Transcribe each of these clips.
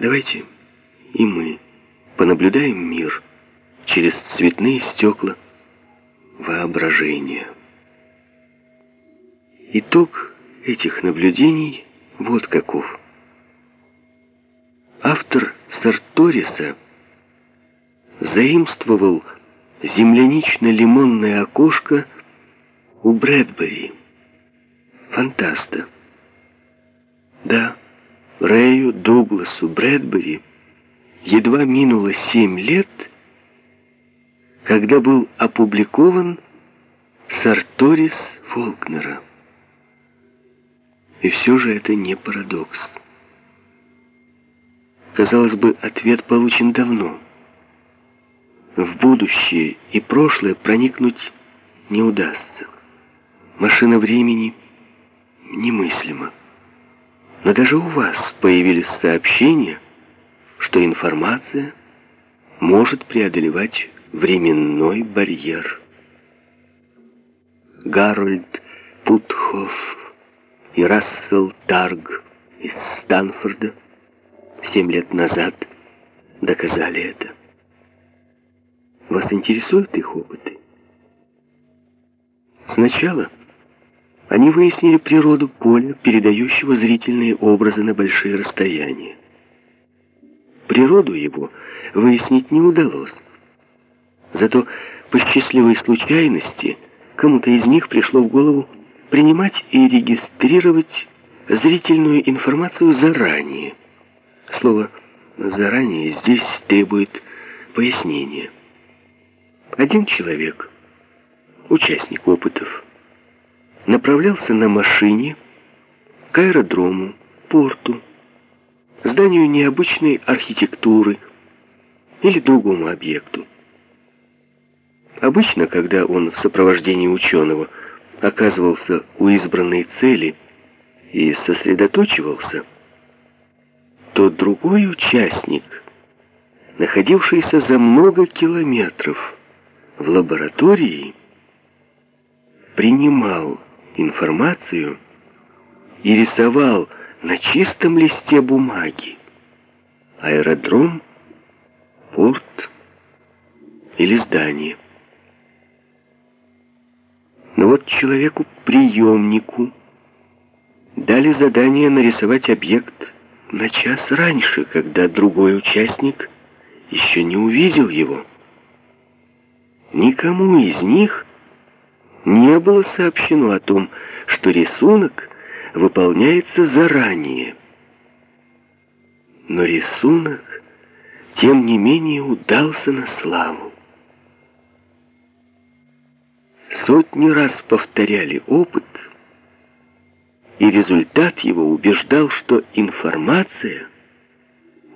Давайте и мы понаблюдаем мир через цветные стекла воображения. Итог этих наблюдений вот каков. Автор Сарториса заимствовал землянично-лимонное окошко у Брэдбери, фантаста. Да, Рэю Дугласу Брэдбери едва минуло семь лет, когда был опубликован Сарторис Фолкнера. И все же это не парадокс. Казалось бы, ответ получен давно. В будущее и прошлое проникнуть не удастся. Машина времени немыслима. Но даже у вас появились сообщения, что информация может преодолевать временной барьер. Гарольд Путхоф и Рассел Тарг из Станфорда семь лет назад доказали это. Вас интересуют их опыты? Сначала они выяснили природу поля, передающего зрительные образы на большие расстояния. Природу его выяснить не удалось. Зато по счастливой случайности кому-то из них пришло в голову принимать и регистрировать зрительную информацию заранее. Слово «заранее» здесь требует пояснения. Один человек, участник опытов, направлялся на машине к аэродрому, порту, зданию необычной архитектуры или другому объекту. Обычно, когда он в сопровождении ученого оказывался у избранной цели и сосредоточивался, то другой участник, находившийся за много километров в лаборатории, принимал информацию и рисовал на чистом листе бумаги аэродром, порт или здание. Но вот человеку-приемнику дали задание нарисовать объект на час раньше, когда другой участник еще не увидел его. Никому из них не было сообщено о том, что рисунок выполняется заранее. Но рисунок, тем не менее, удался на славу. Сотни раз повторяли опыт, и результат его убеждал, что информация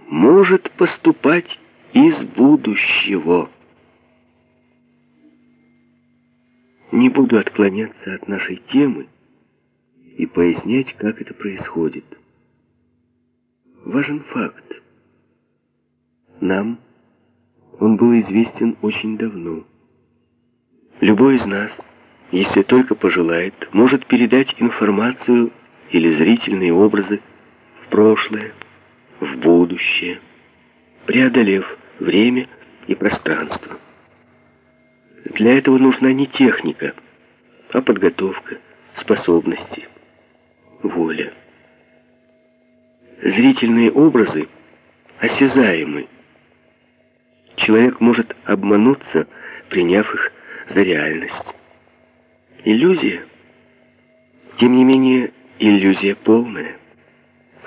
может поступать из будущего. Не буду отклоняться от нашей темы и пояснять, как это происходит. Важен факт. Нам он был известен очень давно. Любой из нас, если только пожелает, может передать информацию или зрительные образы в прошлое, в будущее, преодолев время и пространство. Для этого нужна не техника, а подготовка, способности, воля. Зрительные образы осязаемы. Человек может обмануться, приняв их за реальность. Иллюзия, тем не менее, иллюзия полная,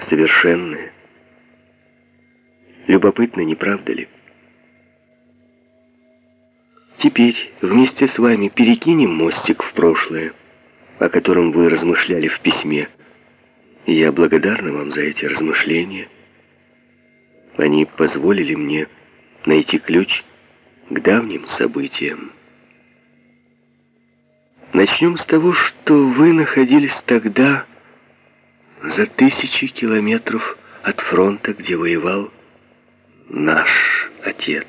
совершенная. Любопытно, не правда ли? Теперь вместе с вами перекинем мостик в прошлое, о котором вы размышляли в письме. Я благодарна вам за эти размышления. Они позволили мне найти ключ к давним событиям. Начнем с того, что вы находились тогда за тысячи километров от фронта, где воевал наш отец.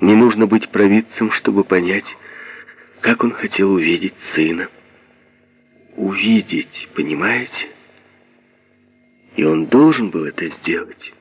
Не нужно быть провидцем, чтобы понять, как он хотел увидеть сына. Увидеть, понимаете? И он должен был это сделать.